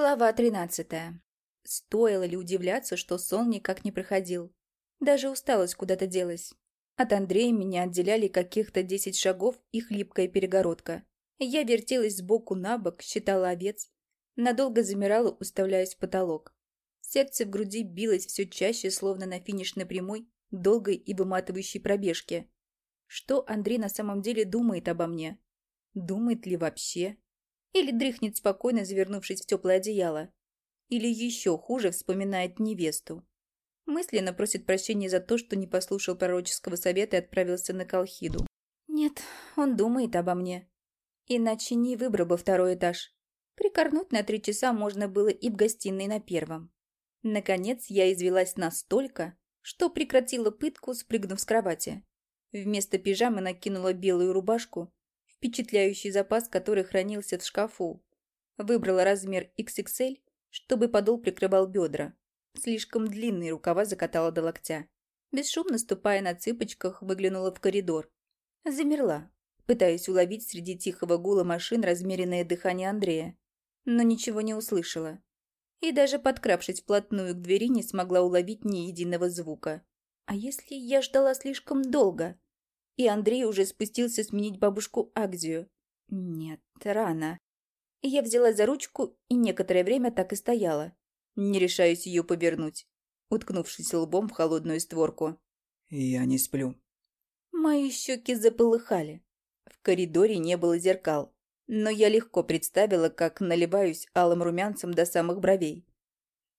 Глава тринадцатая. Стоило ли удивляться, что сон никак не проходил? Даже усталость куда-то делась. От Андрея меня отделяли каких-то десять шагов и хлипкая перегородка. Я вертелась сбоку на бок, считала овец. Надолго замирала, уставляясь в потолок. Сердце в груди билось все чаще, словно на финишной прямой, долгой и выматывающей пробежке. Что Андрей на самом деле думает обо мне? Думает ли вообще? Или дрыхнет спокойно, завернувшись в теплое одеяло? Или еще хуже вспоминает невесту? Мысленно просит прощения за то, что не послушал пророческого совета и отправился на Колхиду. Нет, он думает обо мне. Иначе не выбрал бы второй этаж. Прикорнуть на три часа можно было и в гостиной на первом. Наконец я извелась настолько, что прекратила пытку, спрыгнув с кровати. Вместо пижамы накинула белую рубашку, впечатляющий запас который хранился в шкафу. Выбрала размер XXL, чтобы подол прикрывал бедра. Слишком длинные рукава закатала до локтя. Бесшумно ступая на цыпочках, выглянула в коридор. Замерла, пытаясь уловить среди тихого гула машин размеренное дыхание Андрея. Но ничего не услышала. И даже подкравшись вплотную к двери, не смогла уловить ни единого звука. А если я ждала слишком долго? И Андрей уже спустился сменить бабушку Агзию. Нет, рано. Я взяла за ручку и некоторое время так и стояла, не решаясь ее повернуть, уткнувшись лбом в холодную створку. «Я не сплю». Мои щеки заполыхали. В коридоре не было зеркал, но я легко представила, как наливаюсь алым румянцем до самых бровей.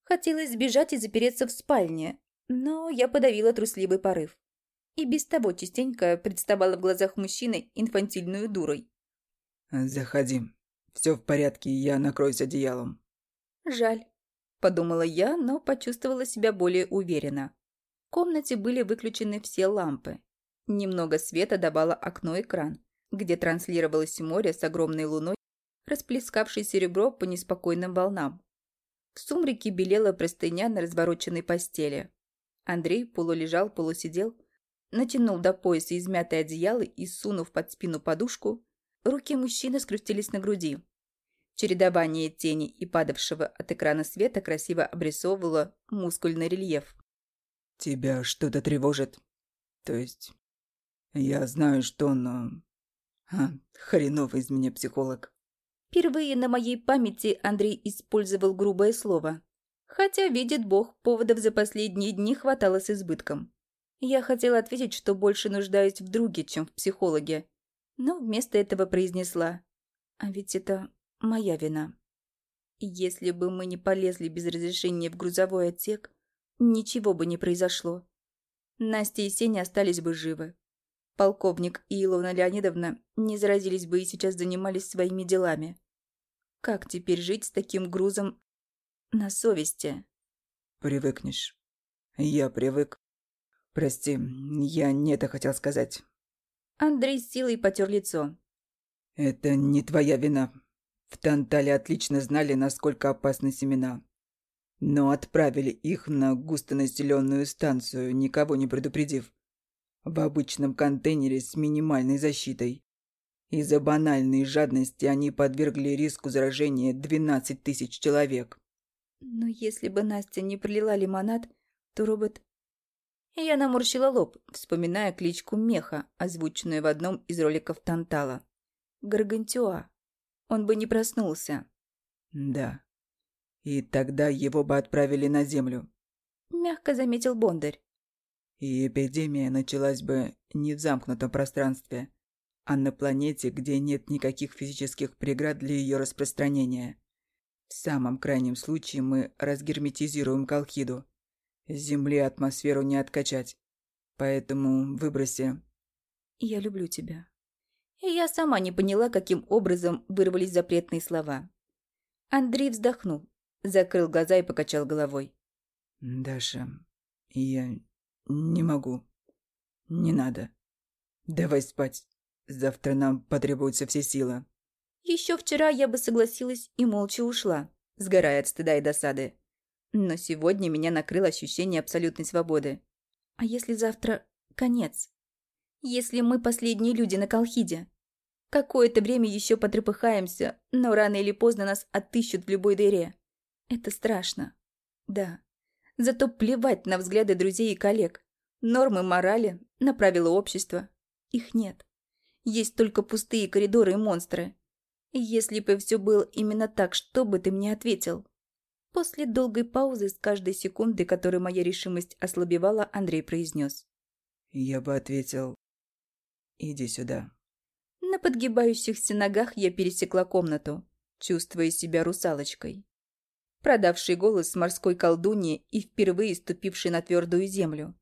Хотелось сбежать и запереться в спальне, но я подавила трусливый порыв и без того частенько представала в глазах мужчины инфантильную дурой. «Заходи. Все в порядке, я накроюсь одеялом». «Жаль», – подумала я, но почувствовала себя более уверенно. В комнате были выключены все лампы. Немного света давало окно-экран, где транслировалось море с огромной луной, расплескавшей серебро по неспокойным волнам. В сумраке белела простыня на развороченной постели. Андрей полулежал, полусидел, натянул до пояса измятое одеяло и, сунув под спину подушку, руки мужчины скрестились на груди. Чередование тени и падавшего от экрана света красиво обрисовывало мускульный рельеф. «Тебя что-то тревожит? То есть, я знаю, что он... А, а хреновый из меня психолог». Впервые на моей памяти Андрей использовал грубое слово. Хотя, видит бог, поводов за последние дни хватало с избытком. Я хотела ответить, что больше нуждаюсь в друге, чем в психологе, но вместо этого произнесла. А ведь это моя вина. Если бы мы не полезли без разрешения в грузовой отсек, ничего бы не произошло. Настя и Сеня остались бы живы. Полковник и Илона Леонидовна не заразились бы и сейчас занимались своими делами. Как теперь жить с таким грузом на совести? Привыкнешь. Я привык. «Прости, я не это хотел сказать». Андрей с силой потер лицо. «Это не твоя вина. В Тантале отлично знали, насколько опасны семена. Но отправили их на густонаселенную станцию, никого не предупредив. В обычном контейнере с минимальной защитой. Из-за банальной жадности они подвергли риску заражения 12 тысяч человек. Но если бы Настя не пролила лимонад, то робот я наморщила лоб, вспоминая кличку Меха, озвученную в одном из роликов Тантала. Гаргантюа. Он бы не проснулся. Да. И тогда его бы отправили на Землю. Мягко заметил Бондарь. И эпидемия началась бы не в замкнутом пространстве, а на планете, где нет никаких физических преград для ее распространения. В самом крайнем случае мы разгерметизируем Колхиду, Земли атмосферу не откачать. Поэтому выброси. Я люблю тебя. И я сама не поняла, каким образом вырвались запретные слова. Андрей вздохнул, закрыл глаза и покачал головой. «Даша, я не могу. Не надо. Давай спать. Завтра нам потребуются все силы». Еще вчера я бы согласилась и молча ушла, сгорая от стыда и досады. Но сегодня меня накрыло ощущение абсолютной свободы. А если завтра конец? Если мы последние люди на Колхиде? Какое-то время еще потрепыхаемся, но рано или поздно нас отыщут в любой дыре. Это страшно. Да. Зато плевать на взгляды друзей и коллег. Нормы морали, на правила общества. Их нет. Есть только пустые коридоры и монстры. Если бы все было именно так, что бы ты мне ответил? После долгой паузы, с каждой секунды, которой моя решимость ослабевала, Андрей произнес. Я бы ответил... Иди сюда. На подгибающихся ногах я пересекла комнату, чувствуя себя русалочкой. Продавший голос морской колдуньи и впервые ступивший на твердую землю.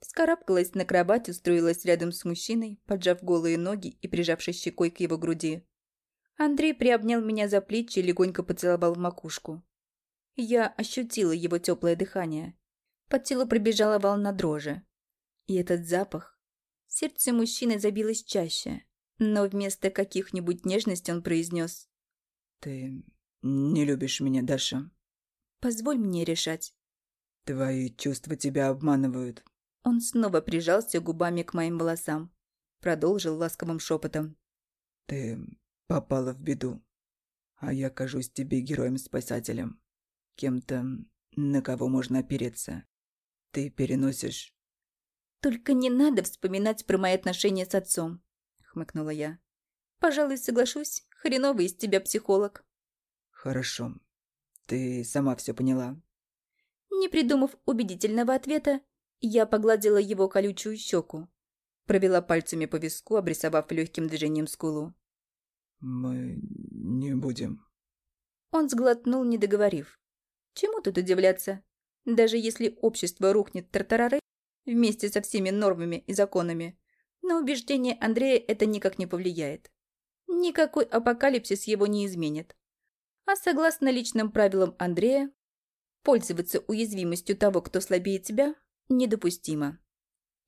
Вскарабкалась на кровать, устроилась рядом с мужчиной, поджав голые ноги и прижавшись щекой к его груди. Андрей приобнял меня за плечи и легонько поцеловал в макушку. Я ощутила его теплое дыхание. По телу пробежала волна дрожи. И этот запах. Сердце мужчины забилось чаще, но вместо каких-нибудь нежностей он произнес. «Ты не любишь меня, Даша?» «Позволь мне решать». «Твои чувства тебя обманывают». Он снова прижался губами к моим волосам. Продолжил ласковым шепотом. «Ты попала в беду, а я кажусь тебе героем-спасателем. Кем-то, на кого можно опереться. Ты переносишь...» «Только не надо вспоминать про мои отношения с отцом», — хмыкнула я. «Пожалуй, соглашусь. Хреновый из тебя психолог». «Хорошо. Ты сама все поняла». Не придумав убедительного ответа, я погладила его колючую щеку. Провела пальцами по виску, обрисовав легким движением скулу. «Мы не будем». Он сглотнул, не договорив. Чему тут удивляться? Даже если общество рухнет тартарары вместе со всеми нормами и законами, на убеждение Андрея это никак не повлияет. Никакой апокалипсис его не изменит. А согласно личным правилам Андрея, пользоваться уязвимостью того, кто слабее тебя, недопустимо.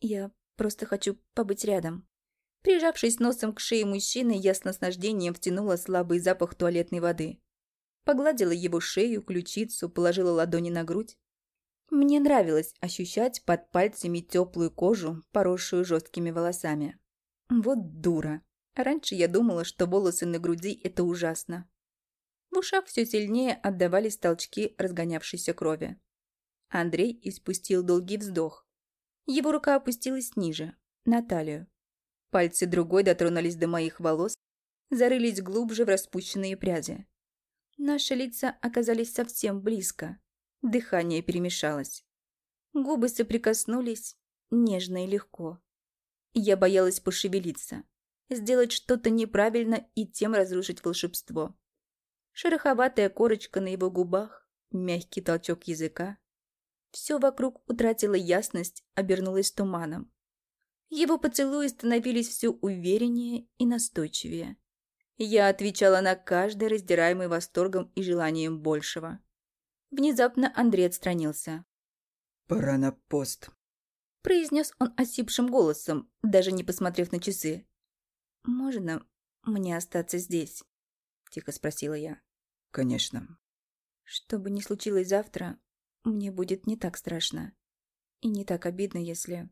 Я просто хочу побыть рядом. Прижавшись носом к шее мужчины, я с наслаждением втянула слабый запах туалетной воды. Погладила его шею, ключицу, положила ладони на грудь. Мне нравилось ощущать под пальцами теплую кожу, поросшую жесткими волосами. Вот дура. Раньше я думала, что волосы на груди – это ужасно. В ушах все сильнее отдавались толчки разгонявшейся крови. Андрей испустил долгий вздох. Его рука опустилась ниже, на талию. Пальцы другой дотронулись до моих волос, зарылись глубже в распущенные пряди. Наши лица оказались совсем близко. Дыхание перемешалось. Губы соприкоснулись нежно и легко. Я боялась пошевелиться, сделать что-то неправильно и тем разрушить волшебство. Шероховатая корочка на его губах, мягкий толчок языка, все вокруг утратило ясность, обернулось туманом. Его поцелуи становились все увереннее и настойчивее. Я отвечала на каждый раздираемый восторгом и желанием большего. Внезапно Андрей отстранился. «Пора на пост», – произнес он осипшим голосом, даже не посмотрев на часы. «Можно мне остаться здесь?» – тихо спросила я. «Конечно». «Что бы ни случилось завтра, мне будет не так страшно. И не так обидно, если...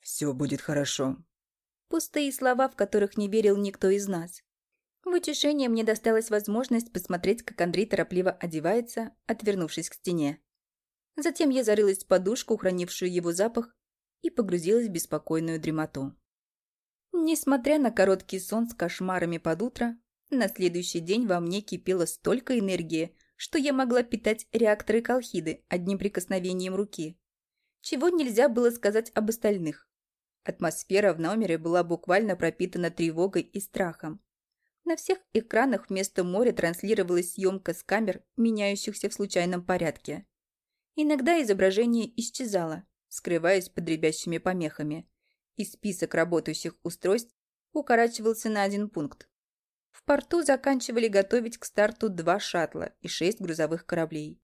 Все будет хорошо. Пустые слова, в которых не верил никто из нас. В утешение мне досталась возможность посмотреть, как Андрей торопливо одевается, отвернувшись к стене. Затем я зарылась в подушку, хранившую его запах, и погрузилась в беспокойную дремоту. Несмотря на короткий сон с кошмарами под утро, на следующий день во мне кипело столько энергии, что я могла питать реакторы Колхиды одним прикосновением руки. Чего нельзя было сказать об остальных. Атмосфера в номере была буквально пропитана тревогой и страхом. На всех экранах вместо моря транслировалась съемка с камер, меняющихся в случайном порядке. Иногда изображение исчезало, скрываясь под ребящими помехами, и список работающих устройств укорачивался на один пункт в порту заканчивали готовить к старту два шаттла и шесть грузовых кораблей.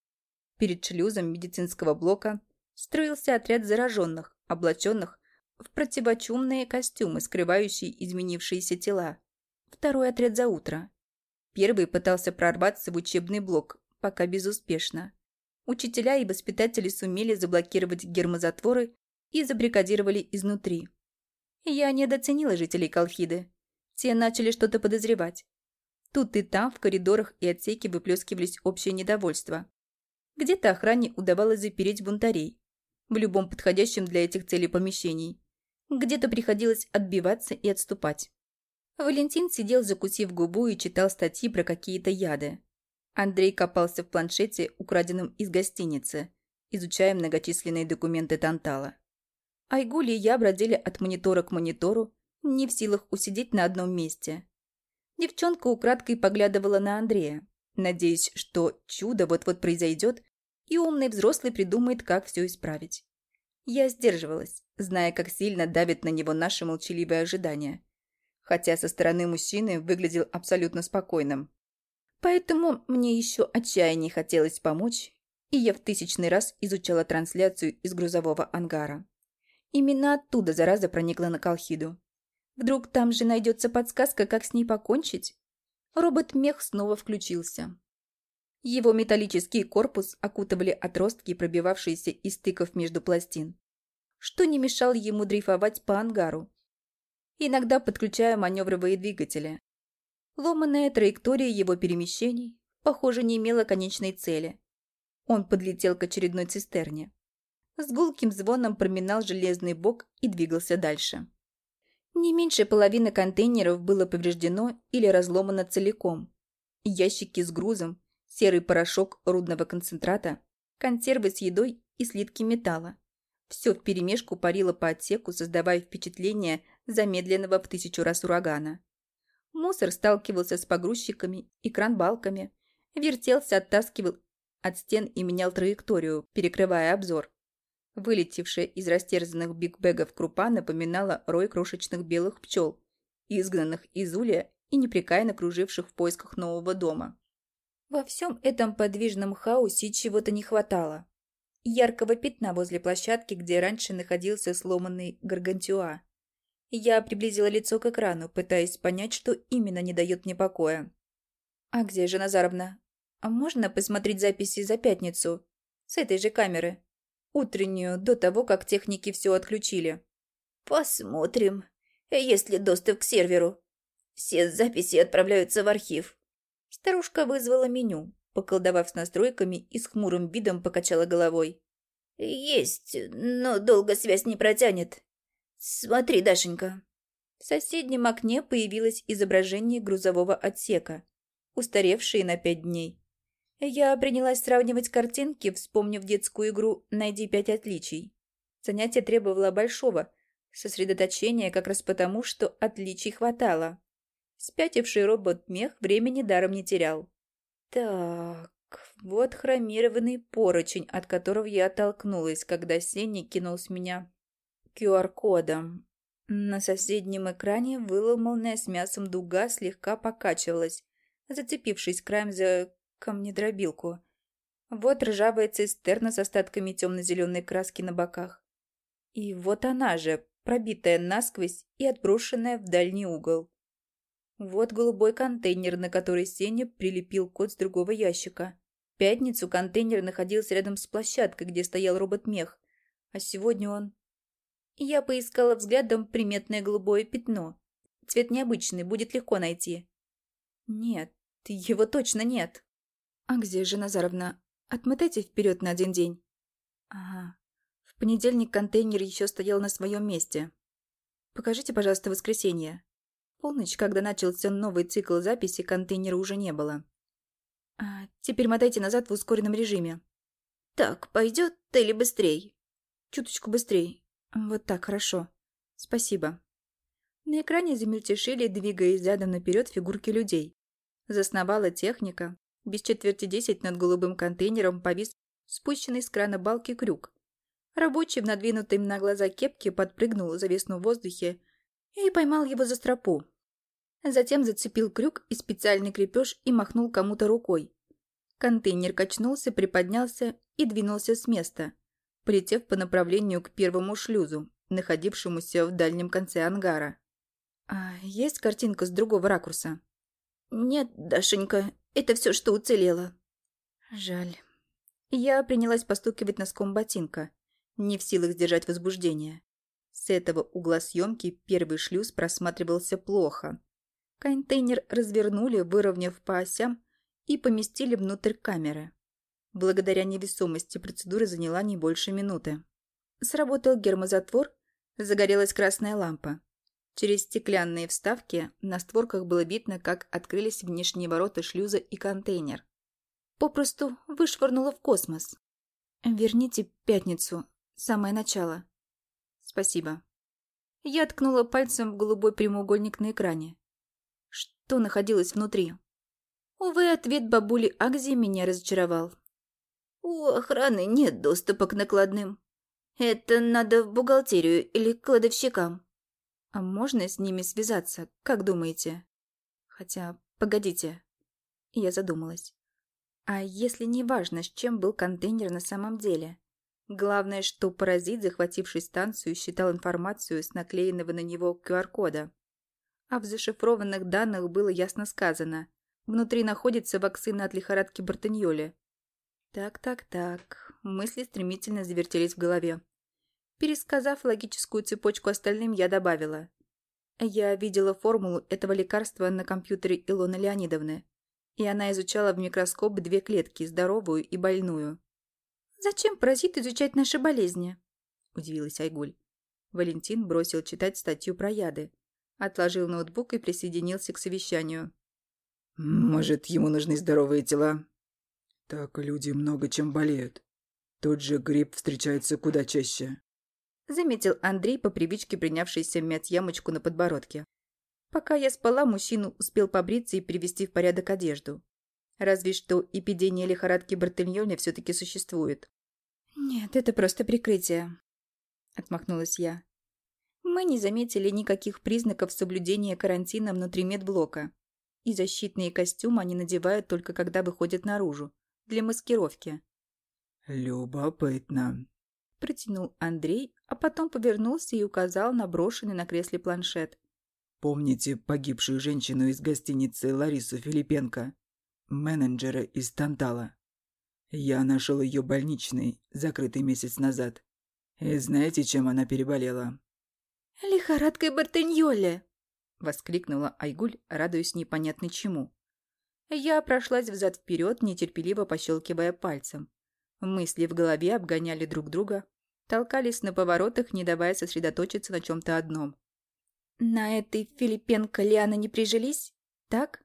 Перед шлюзом медицинского блока строился отряд зараженных, облаченных в противочумные костюмы, скрывающие изменившиеся тела. Второй отряд за утро. Первый пытался прорваться в учебный блок, пока безуспешно. Учителя и воспитатели сумели заблокировать гермозатворы и забрикадировали изнутри. Я недооценила жителей Колхиды. Те начали что-то подозревать. Тут и там в коридорах и отсеке выплескивались общее недовольство. Где-то охране удавалось запереть бунтарей в любом подходящем для этих целей помещении. Где-то приходилось отбиваться и отступать. Валентин сидел, закусив губу, и читал статьи про какие-то яды. Андрей копался в планшете, украденном из гостиницы, изучая многочисленные документы Тантала. Айгуль и я бродили от монитора к монитору, не в силах усидеть на одном месте. Девчонка украдкой поглядывала на Андрея, надеясь, что чудо вот-вот произойдет, и умный взрослый придумает, как все исправить. Я сдерживалась, зная, как сильно давит на него наше молчаливое ожидание. Хотя со стороны мужчины выглядел абсолютно спокойным. Поэтому мне еще отчаяннее хотелось помочь, и я в тысячный раз изучала трансляцию из грузового ангара. Именно оттуда зараза проникла на Колхиду. Вдруг там же найдется подсказка, как с ней покончить? Робот-мех снова включился. Его металлический корпус окутывали отростки, пробивавшиеся из стыков между пластин, что не мешало ему дрейфовать по ангару, иногда подключая маневровые двигатели. Ломаная траектория его перемещений, похоже, не имела конечной цели. Он подлетел к очередной цистерне. С гулким звоном проминал железный бок и двигался дальше. Не меньше половины контейнеров было повреждено или разломано целиком. Ящики с грузом, серый порошок рудного концентрата, консервы с едой и слитки металла. Все вперемешку парило по отсеку, создавая впечатление замедленного в тысячу раз урагана. Мусор сталкивался с погрузчиками и кранбалками, вертелся, оттаскивал от стен и менял траекторию, перекрывая обзор. Вылетевшая из растерзанных бигбегов крупа напоминала рой крошечных белых пчел, изгнанных из улья и непрекаянно круживших в поисках нового дома. Во всем этом подвижном хаосе чего-то не хватало. Яркого пятна возле площадки, где раньше находился сломанный гаргантюа. Я приблизила лицо к экрану, пытаясь понять, что именно не дает мне покоя. «А где же Назаровна? А можно посмотреть записи за пятницу? С этой же камеры?» Утреннюю, до того, как техники все отключили. Посмотрим, есть ли доступ к серверу. Все записи отправляются в архив. Старушка вызвала меню, поколдовав с настройками и с хмурым видом покачала головой. Есть, но долго связь не протянет. Смотри, Дашенька. В соседнем окне появилось изображение грузового отсека, устаревшее на пять дней. Я принялась сравнивать картинки, вспомнив детскую игру «Найди пять отличий». Занятие требовало большого сосредоточения как раз потому, что отличий хватало. Спятивший робот-мех времени даром не терял. Так, вот хромированный поручень, от которого я оттолкнулась, когда Сенни кинул с меня QR-кодом. На соседнем экране выломанная с мясом дуга слегка покачивалась, зацепившись краем за камнедробилку. Вот ржавая цистерна с остатками темно-зеленой краски на боках. И вот она же, пробитая насквозь и отброшенная в дальний угол. Вот голубой контейнер, на который Сеня прилепил код с другого ящика. В пятницу контейнер находился рядом с площадкой, где стоял робот-мех. А сегодня он... Я поискала взглядом приметное голубое пятно. Цвет необычный, будет легко найти. Нет, его точно нет. «А где же, Назаровна? Отмотайте вперед на один день». «Ага. В понедельник контейнер еще стоял на своем месте. Покажите, пожалуйста, воскресенье». Полночь, когда начался новый цикл записи, контейнера уже не было. А теперь мотайте назад в ускоренном режиме. «Так, пойдет или быстрей?» «Чуточку быстрей. Вот так, хорошо. Спасибо». На экране замельтешили, двигаясь задом наперед фигурки людей. Засновала техника, без четверти десять над голубым контейнером повис спущенный с крана балки крюк. Рабочий в надвинутой на глаза кепке подпрыгнул, зависнув в воздухе, и поймал его за стропу. Затем зацепил крюк и специальный крепеж и махнул кому-то рукой. Контейнер качнулся, приподнялся и двинулся с места, полетев по направлению к первому шлюзу, находившемуся в дальнем конце ангара. «А есть картинка с другого ракурса?» «Нет, Дашенька, это все, что уцелело». «Жаль». Я принялась постукивать носком ботинка, не в силах сдержать возбуждение. С этого угла съемки первый шлюз просматривался плохо. Контейнер развернули, выровняв по осям, и поместили внутрь камеры. Благодаря невесомости процедура заняла не больше минуты. Сработал гермозатвор, загорелась красная лампа. Через стеклянные вставки на створках было видно, как открылись внешние ворота шлюза и контейнер. Попросту вышвырнуло в космос. «Верните пятницу, самое начало». «Спасибо». Я ткнула пальцем в голубой прямоугольник на экране. Что находилось внутри? Увы, ответ бабули Агзи меня разочаровал. У охраны нет доступа к накладным. Это надо в бухгалтерию или к кладовщикам. А можно с ними связаться, как думаете? Хотя, погодите. Я задумалась. А если не важно, с чем был контейнер на самом деле? Главное, что паразит, захвативший станцию, считал информацию с наклеенного на него QR-кода. А в зашифрованных данных было ясно сказано. Внутри находится вакцина от лихорадки Бартеньоли. Так-так-так. Мысли стремительно завертелись в голове. Пересказав логическую цепочку остальным, я добавила. Я видела формулу этого лекарства на компьютере Илоны Леонидовны, и она изучала в микроскоп две клетки, здоровую и больную. «Зачем паразит изучать наши болезни?» – удивилась Айгуль. Валентин бросил читать статью про яды, отложил ноутбук и присоединился к совещанию. «Может, ему нужны здоровые тела?» «Так люди много чем болеют. Тот же грипп встречается куда чаще», – заметил Андрей, по привычке принявшийся мять ямочку на подбородке. Пока я спала, мужчина успел побриться и привести в порядок одежду. Разве что эпидемия лихорадки Бартельоне все-таки существует. «Нет, это просто прикрытие», — отмахнулась я. Мы не заметили никаких признаков соблюдения карантина внутри медблока. И защитные костюмы они надевают только когда выходят наружу, для маскировки. «Любопытно», — протянул Андрей, а потом повернулся и указал на брошенный на кресле планшет. «Помните погибшую женщину из гостиницы Ларису Филипенко?» менеджера из Тантала. Я нашел ее больничной, закрытый месяц назад. И знаете, чем она переболела? «Лихорадкой Бартеньоле!» — воскликнула Айгуль, радуясь непонятно чему. Я прошлась взад-вперед, нетерпеливо пощелкивая пальцем. Мысли в голове обгоняли друг друга, толкались на поворотах, не давая сосредоточиться на чем-то одном. «На этой Филипенко Лиана не прижились, так?»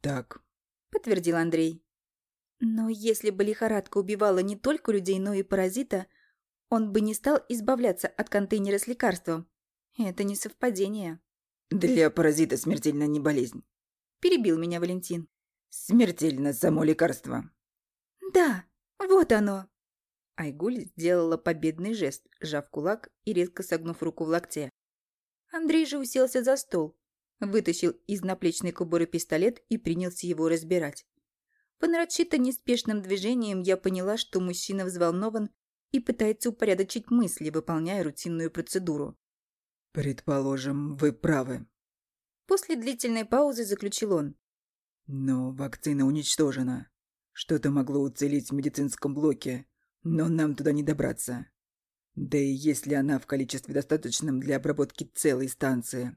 «Так», — подтвердил Андрей. Но если бы лихорадка убивала не только людей, но и паразита, он бы не стал избавляться от контейнера с лекарством. Это не совпадение. «Для паразита смертельно не болезнь», — перебил меня Валентин. «Смертельно само лекарство». «Да, вот оно». Айгуль сделала победный жест, сжав кулак и резко согнув руку в локте. Андрей же уселся за стол, вытащил из наплечной кобуры пистолет и принялся его разбирать. По нарочито неспешным движениям я поняла, что мужчина взволнован и пытается упорядочить мысли, выполняя рутинную процедуру. «Предположим, вы правы». После длительной паузы заключил он. «Но вакцина уничтожена. Что-то могло уцелеть в медицинском блоке, но нам туда не добраться. Да и если она в количестве достаточном для обработки целой станции,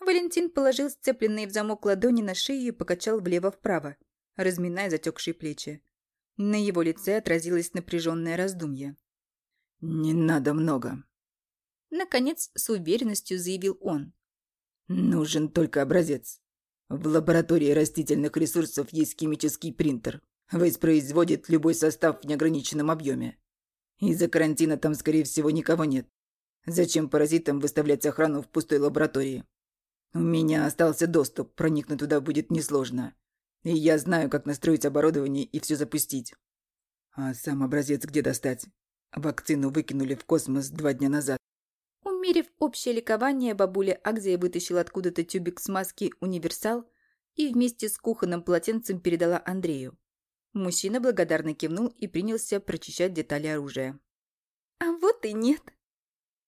Валентин положил сцепленные в замок ладони на шею и покачал влево-вправо, разминая затекшие плечи. На его лице отразилось напряженное раздумье. «Не надо много», — наконец с уверенностью заявил он. «Нужен только образец. В лаборатории растительных ресурсов есть химический принтер. Воспроизводит любой состав в неограниченном объеме. Из-за карантина там, скорее всего, никого нет. Зачем паразитам выставлять охрану в пустой лаборатории? У меня остался доступ, проникнуть туда будет несложно. И я знаю, как настроить оборудование и все запустить. А сам образец где достать? Вакцину выкинули в космос два дня назад. Умерив общее ликование, бабуля Агзия вытащила откуда-то тюбик смазки «Универсал» и вместе с кухонным полотенцем передала Андрею. Мужчина благодарно кивнул и принялся прочищать детали оружия. «А вот и нет!»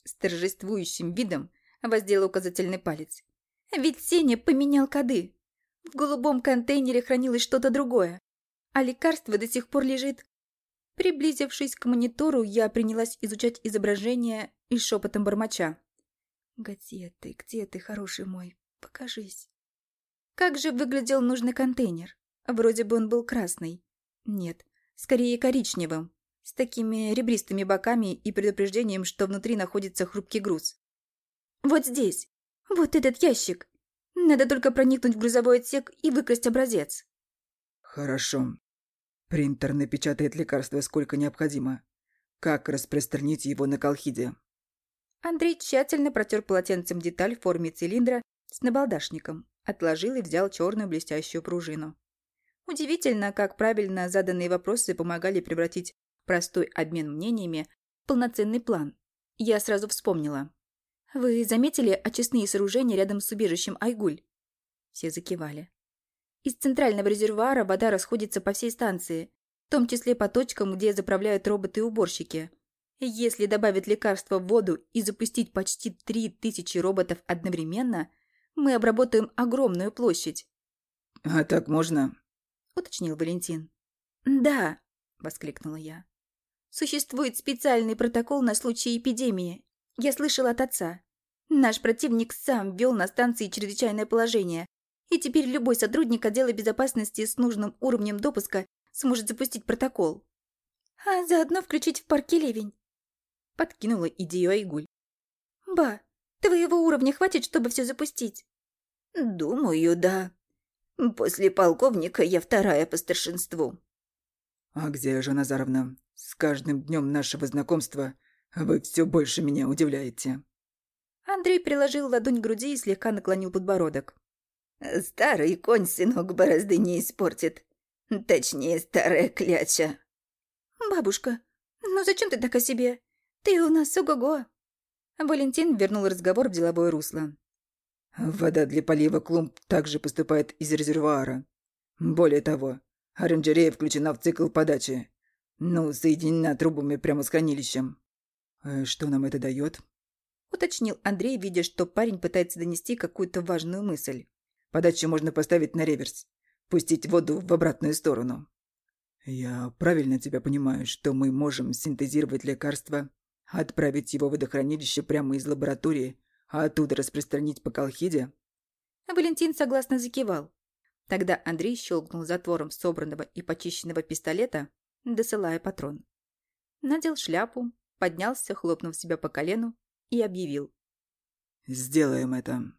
С торжествующим видом воздел указательный палец. Ведь Сеня поменял коды. В голубом контейнере хранилось что-то другое, а лекарство до сих пор лежит. Приблизившись к монитору, я принялась изучать изображение и шепотом бормоча. «Где ты, где ты, хороший мой? Покажись». Как же выглядел нужный контейнер? Вроде бы он был красный. Нет, Скорее коричневым, с такими ребристыми боками и предупреждением, что внутри находится хрупкий груз. «Вот здесь! Вот этот ящик! Надо только проникнуть в грузовой отсек и выкрасть образец». Хорошо. Принтер напечатает лекарство сколько необходимо. Как распространить его на колхиде? Андрей тщательно протер полотенцем деталь в форме цилиндра с набалдашником, отложил и взял черную блестящую пружину. Удивительно, как правильно заданные вопросы помогали превратить простой обмен мнениями в полноценный план. Я сразу вспомнила. «Вы заметили очистные сооружения рядом с убежищем Айгуль?» Все закивали. Из центрального резервуара вода расходится по всей станции, в том числе по точкам, где заправляют роботы-уборщики. Если добавить лекарство в воду и запустить почти три тысячи роботов одновременно, мы обработаем огромную площадь. «А так можно?» – уточнил Валентин. «Да», – воскликнула я. «Существует специальный протокол на случай эпидемии. Я слышала от отца. Наш противник сам ввел на станции чрезвычайное положение, и теперь любой сотрудник отдела безопасности с нужным уровнем допуска сможет запустить протокол. А заодно включить в парке ливень. Подкинула идею Айгуль. Ба, твоего уровня хватит, чтобы все запустить? Думаю, да. После полковника я вторая по старшинству. А где же Назаровна? С каждым днем нашего знакомства вы все больше меня удивляете. Андрей приложил ладонь к груди и слегка наклонил подбородок. Старый конь сынок борозды не испортит. Точнее, старая кляча. Бабушка, ну зачем ты так о себе? Ты у нас ого-го. Валентин вернул разговор в деловое русло. Вода для полива клумб также поступает из резервуара. Более того, оранжерея включена в цикл подачи. Ну, соединена трубами прямо с хранилищем. А что нам это дает? Уточнил Андрей, видя, что парень пытается донести какую-то важную мысль. Подачу можно поставить на реверс. Пустить воду в обратную сторону. Я правильно тебя понимаю, что мы можем синтезировать лекарство, отправить его в водохранилище прямо из лаборатории, а оттуда распространить по колхиде? Валентин согласно закивал. Тогда Андрей щелкнул затвором собранного и почищенного пистолета, досылая патрон. Надел шляпу, поднялся, хлопнув себя по колену, и объявил. «Сделаем это».